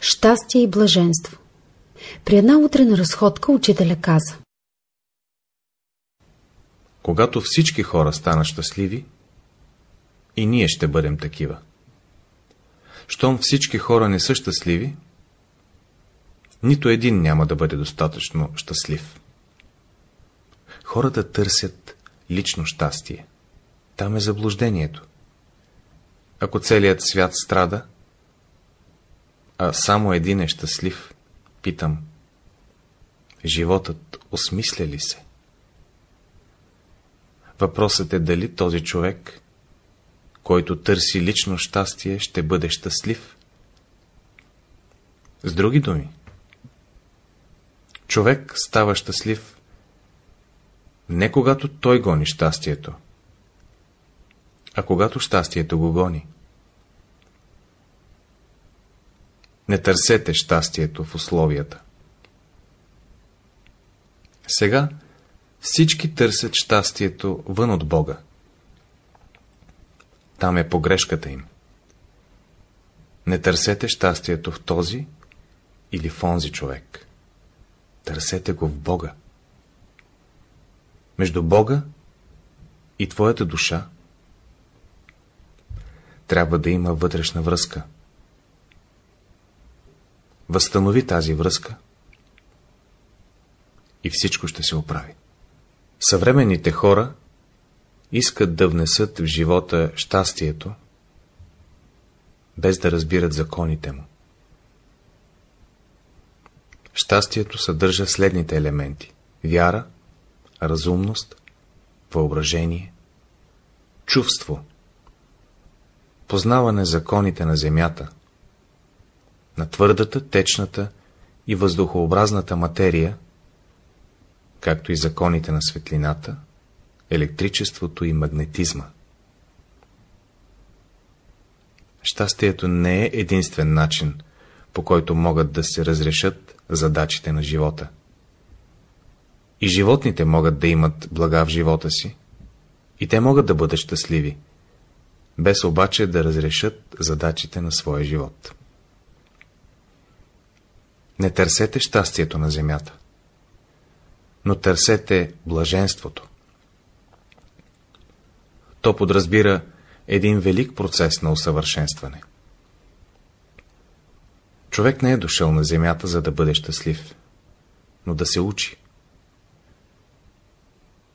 Щастие и блаженство При една утрена разходка учителя каза Когато всички хора станат щастливи, и ние ще бъдем такива. Щом всички хора не са щастливи, нито един няма да бъде достатъчно щастлив. Хората търсят лично щастие. Там е заблуждението. Ако целият свят страда, а само един е щастлив, питам, животът осмисля ли се? Въпросът е дали този човек, който търси лично щастие, ще бъде щастлив. С други думи, човек става щастлив не когато той гони щастието, а когато щастието го гони. Не търсете щастието в условията. Сега всички търсят щастието вън от Бога. Там е погрешката им. Не търсете щастието в този или в онзи човек. Търсете го в Бога. Между Бога и твоята душа трябва да има вътрешна връзка. Възстанови тази връзка и всичко ще се оправи. Съвременните хора искат да внесат в живота щастието, без да разбират законите му. Щастието съдържа следните елементи – вяра, разумност, въображение, чувство, познаване законите на земята, на твърдата, течната и въздухообразната материя, както и законите на светлината, електричеството и магнетизма. Щастието не е единствен начин, по който могат да се разрешат задачите на живота. И животните могат да имат блага в живота си, и те могат да бъдат щастливи, без обаче да разрешат задачите на своя живот. Не търсете щастието на земята, но търсете блаженството. То подразбира един велик процес на усъвършенстване. Човек не е дошъл на земята, за да бъде щастлив, но да се учи.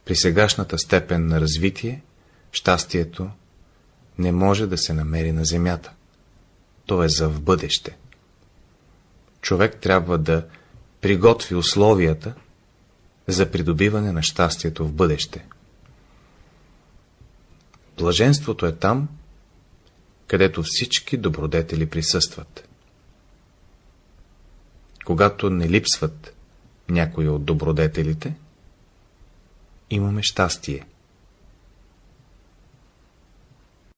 При сегашната степен на развитие, щастието не може да се намери на земята. То е за в бъдеще. Човек трябва да приготви условията за придобиване на щастието в бъдеще. Блаженството е там, където всички добродетели присъстват. Когато не липсват някои от добродетелите, имаме щастие.